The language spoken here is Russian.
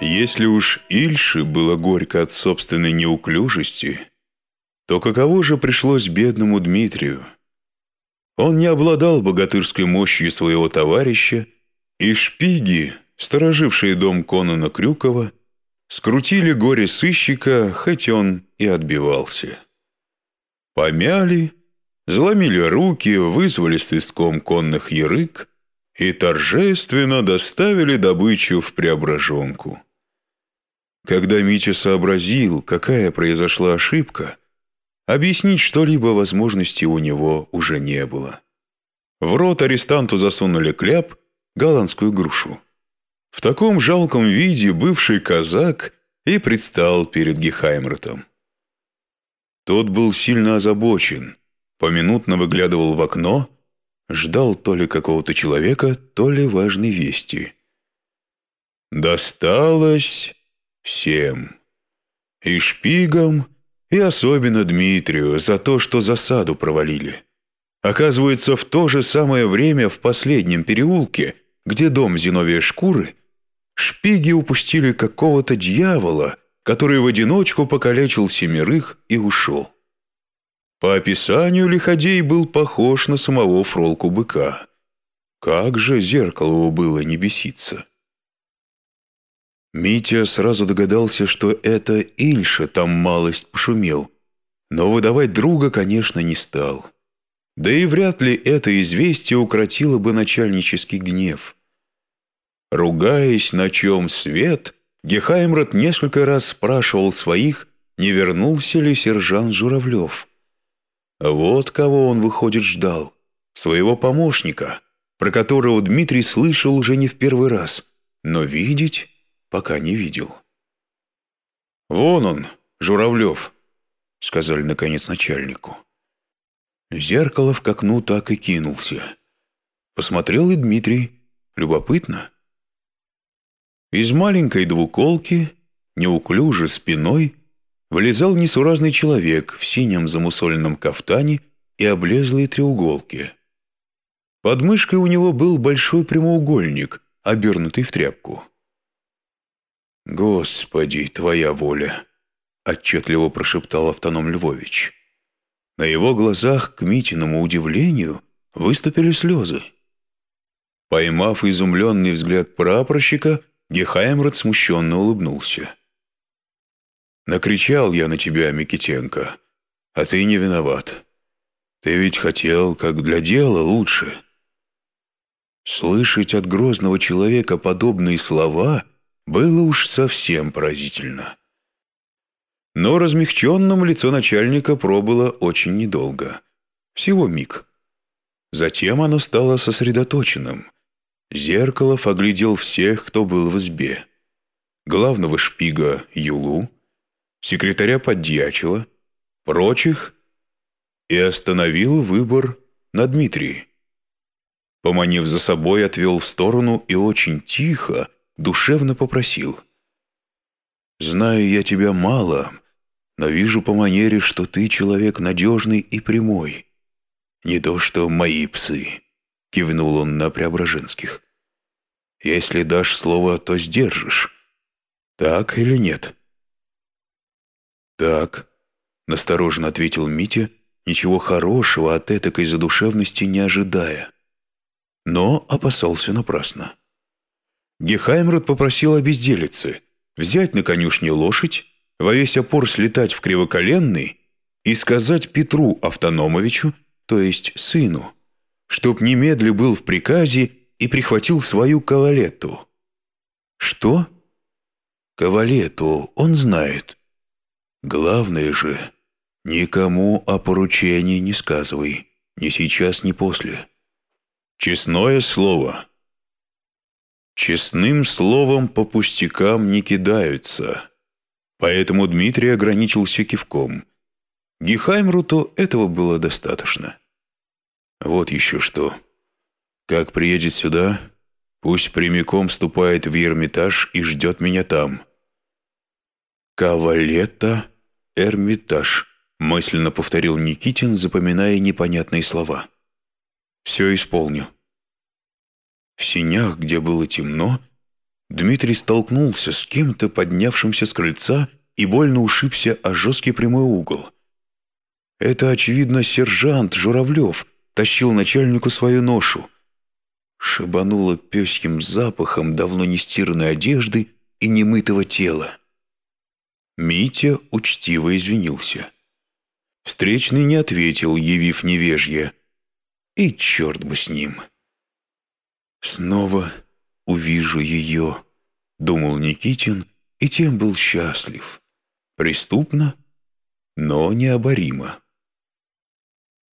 Если уж Ильше было горько от собственной неуклюжести, то каково же пришлось бедному Дмитрию? Он не обладал богатырской мощью своего товарища, и шпиги, сторожившие дом Конана Крюкова, скрутили горе сыщика, хоть он и отбивался. Помяли, заломили руки, вызвали свистком конных ярык и торжественно доставили добычу в Преображенку. Когда Митя сообразил, какая произошла ошибка, объяснить что-либо возможности у него уже не было. В рот арестанту засунули кляп, голландскую грушу. В таком жалком виде бывший казак и предстал перед Гехаймротом. Тот был сильно озабочен, поминутно выглядывал в окно, ждал то ли какого-то человека, то ли важной вести. Досталось Всем. И шпигам, и особенно Дмитрию за то, что засаду провалили. Оказывается, в то же самое время в последнем переулке, где дом Зиновия Шкуры, шпиги упустили какого-то дьявола, который в одиночку покалечил семерых и ушел. По описанию Лиходей был похож на самого фролку-быка. Как же Зеркалову было не беситься. Митя сразу догадался, что это Ильша там малость пошумел, но выдавать друга, конечно, не стал. Да и вряд ли это известие укротило бы начальнический гнев. Ругаясь, на чем свет, Гехаймрот несколько раз спрашивал своих, не вернулся ли сержант Журавлев. Вот кого он, выходит, ждал. Своего помощника, про которого Дмитрий слышал уже не в первый раз, но видеть пока не видел. «Вон он, Журавлев», — сказали наконец начальнику. Зеркало к окну так и кинулся. Посмотрел и Дмитрий. Любопытно. Из маленькой двуколки, неуклюже спиной, вылезал несуразный человек в синем замусоленном кафтане и облезлой треуголке. Под мышкой у него был большой прямоугольник, обернутый в тряпку. «Господи, твоя воля!» — отчетливо прошептал автоном Львович. На его глазах, к Митиному удивлению, выступили слезы. Поймав изумленный взгляд прапорщика, Гехаймрот смущенно улыбнулся. «Накричал я на тебя, Микитенко, а ты не виноват. Ты ведь хотел, как для дела, лучше». Слышать от грозного человека подобные слова — было уж совсем поразительно. Но размягченным лицо начальника пробыло очень недолго. Всего миг. Затем оно стало сосредоточенным. Зеркалов оглядел всех, кто был в избе. Главного шпига Юлу, секретаря Подьячева, прочих, и остановил выбор на Дмитрии. Поманив за собой, отвел в сторону и очень тихо, душевно попросил. «Знаю я тебя мало, но вижу по манере, что ты человек надежный и прямой. Не то что мои псы», — кивнул он на Преображенских. «Если дашь слово, то сдержишь. Так или нет?» «Так», — настороженно ответил Митя, ничего хорошего от этакой задушевности не ожидая. Но опасался напрасно. Гехаймрот попросил о взять на конюшне лошадь, во весь опор слетать в Кривоколенный и сказать Петру Автономовичу, то есть сыну, чтоб немедля был в приказе и прихватил свою кавалету. Что? Кавалету, он знает. Главное же, никому о поручении не сказывай, ни сейчас, ни после. Честное слово — Честным словом по пустякам не кидаются. Поэтому Дмитрий ограничился кивком. Гехаймруту этого было достаточно. Вот еще что. Как приедет сюда, пусть прямиком ступает в Эрмитаж и ждет меня там. «Кавалета, Эрмитаж», — мысленно повторил Никитин, запоминая непонятные слова. «Все исполню». В синях, где было темно, Дмитрий столкнулся с кем-то, поднявшимся с крыльца, и больно ушибся о жесткий прямой угол. Это, очевидно, сержант Журавлев тащил начальнику свою ношу. Шибануло пёсьим запахом давно нестиранной одежды и немытого тела. Митя учтиво извинился. Встречный не ответил, явив невежье. И черт бы с ним. Снова увижу ее, думал Никитин, и тем был счастлив. Преступно, но необоримо.